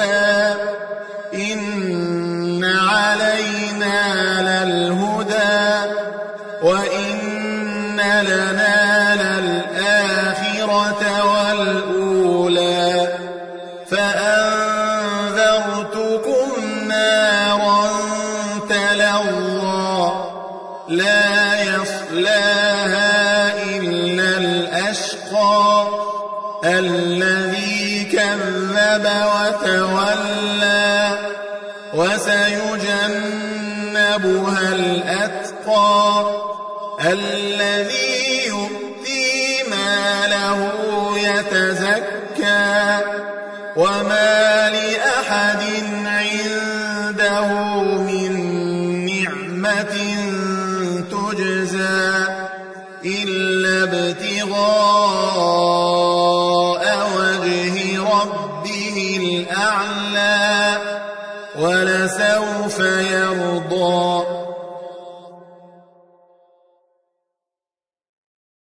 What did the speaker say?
تردى إن علينا للهدى وإن لنا للآخرة والأولى. فأنذرتكم نارا تلظى. لا يصلاها الذي كذب وتولى وسيجنبها الأتقى الذي يؤتي ماله يتزكى وما لأحد عنده من نعمة تجزى إلا ابتغاء ولسوف يرضى